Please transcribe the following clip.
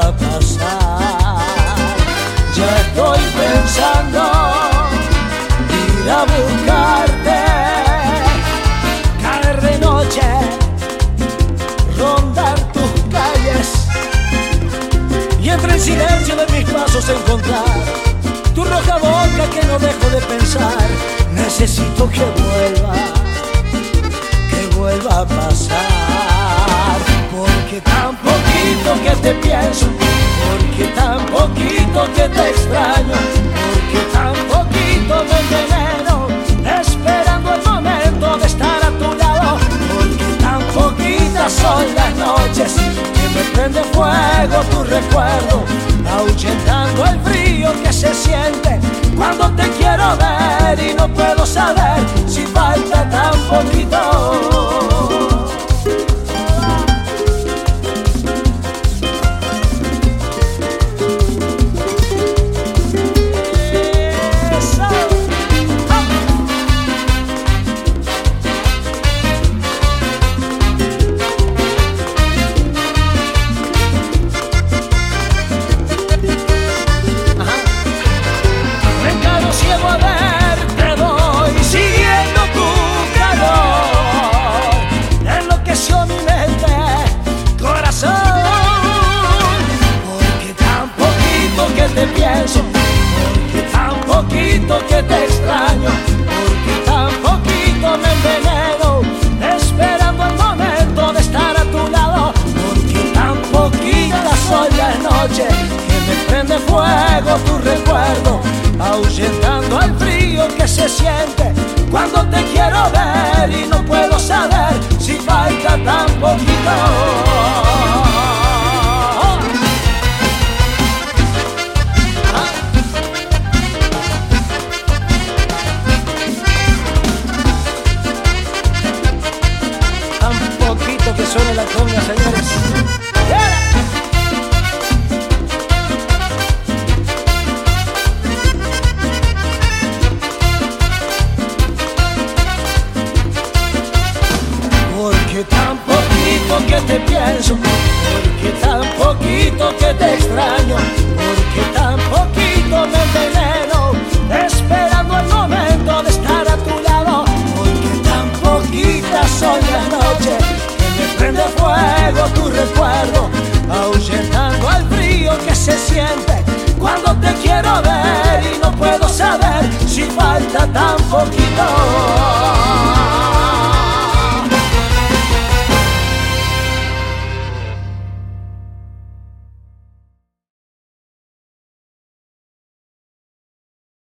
a pasar. Ya estoy pensando ir a buscarte, caer de noche, rondar tus calles y entre el silencio de mis pasos encontrar tu roja boca que no dejo de pensar. Necesito que vuelva, que vuelva a pasar. Son las noches que me prende fuego tu recuerdo, ahuyentando el frío que se siente cuando te quiero ver y no puedo saber si falta tan poquito. Que suena la conga, señores. cuando te quiero ver y no puedo saber si falta tan poquito.